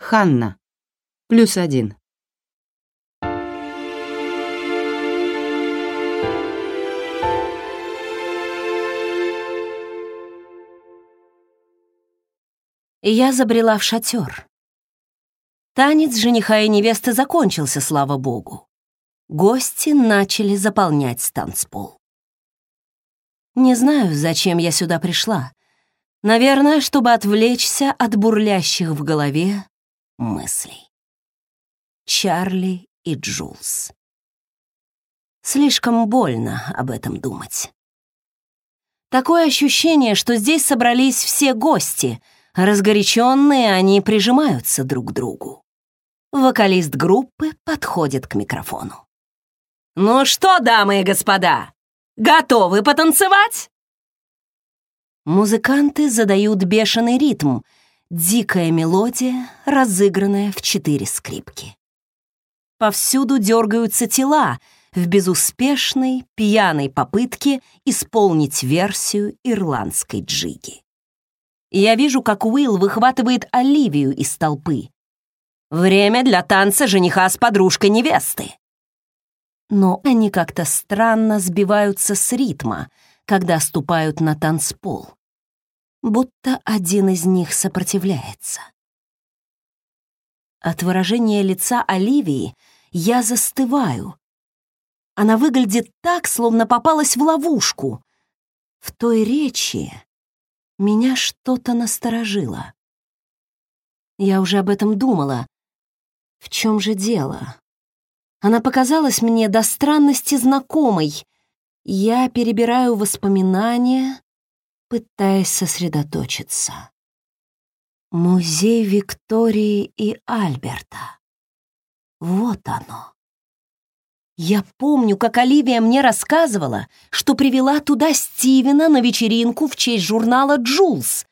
Ханна. Плюс один. Я забрела в шатер. Танец жениха и невесты закончился, слава богу. Гости начали заполнять танцпол. Не знаю, зачем я сюда пришла. Наверное, чтобы отвлечься от бурлящих в голове мыслей. Чарли и Джулс. Слишком больно об этом думать. Такое ощущение, что здесь собрались все гости. Разгоряченные они прижимаются друг к другу. Вокалист группы подходит к микрофону. «Ну что, дамы и господа, готовы потанцевать?» Музыканты задают бешеный ритм, дикая мелодия, разыгранная в четыре скрипки. Повсюду дергаются тела в безуспешной, пьяной попытке исполнить версию ирландской джиги. Я вижу, как Уилл выхватывает Оливию из толпы. Время для танца жениха с подружкой невесты. Но они как-то странно сбиваются с ритма — когда ступают на танцпол, будто один из них сопротивляется. От выражения лица Оливии я застываю. Она выглядит так, словно попалась в ловушку. В той речи меня что-то насторожило. Я уже об этом думала. В чем же дело? Она показалась мне до странности знакомой, я перебираю воспоминания, пытаясь сосредоточиться. Музей Виктории и Альберта. Вот оно. Я помню, как Оливия мне рассказывала, что привела туда Стивена на вечеринку в честь журнала «Джулс».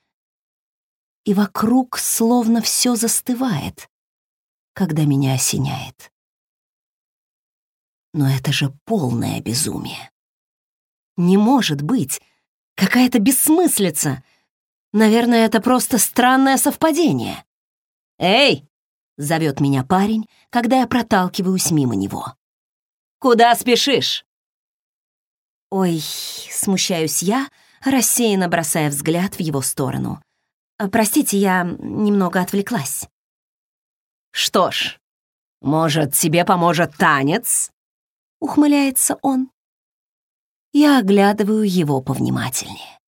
И вокруг словно все застывает, когда меня осеняет. Но это же полное безумие. Не может быть. Какая-то бессмыслица. Наверное, это просто странное совпадение. «Эй!» — зовет меня парень, когда я проталкиваюсь мимо него. «Куда спешишь?» «Ой», — смущаюсь я, рассеянно бросая взгляд в его сторону. «Простите, я немного отвлеклась». «Что ж, может, тебе поможет танец?» — ухмыляется он. Я оглядываю его повнимательнее.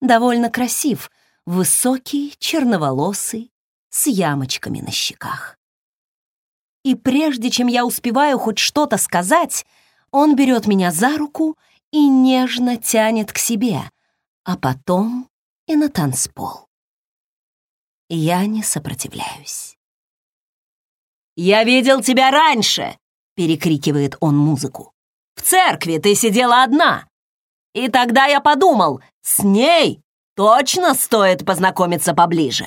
Довольно красив, высокий, черноволосый, с ямочками на щеках. И прежде чем я успеваю хоть что-то сказать, он берет меня за руку и нежно тянет к себе, а потом и на танцпол. Я не сопротивляюсь. «Я видел тебя раньше!» — перекрикивает он музыку. В церкви ты сидела одна. И тогда я подумал, с ней точно стоит познакомиться поближе.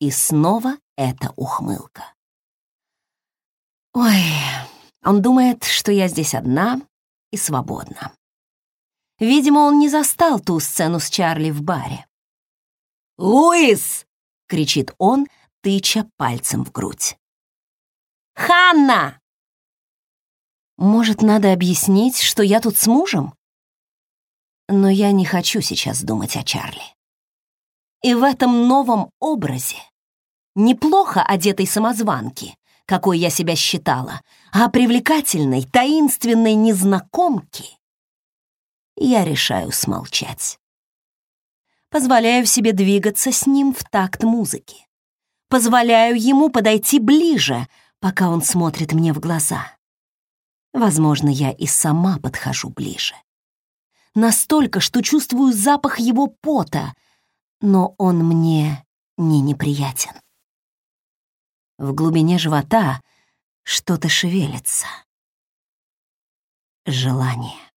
И снова эта ухмылка. Ой, он думает, что я здесь одна и свободна. Видимо, он не застал ту сцену с Чарли в баре. «Луис!» — кричит он, тыча пальцем в грудь. «Ханна!» Может, надо объяснить, что я тут с мужем? Но я не хочу сейчас думать о Чарли. И в этом новом образе, неплохо одетой самозванки, какой я себя считала, а привлекательной, таинственной незнакомки, я решаю смолчать. Позволяю себе двигаться с ним в такт музыки. Позволяю ему подойти ближе, пока он смотрит мне в глаза. Возможно, я и сама подхожу ближе. Настолько, что чувствую запах его пота, но он мне не неприятен. В глубине живота что-то шевелится. Желание.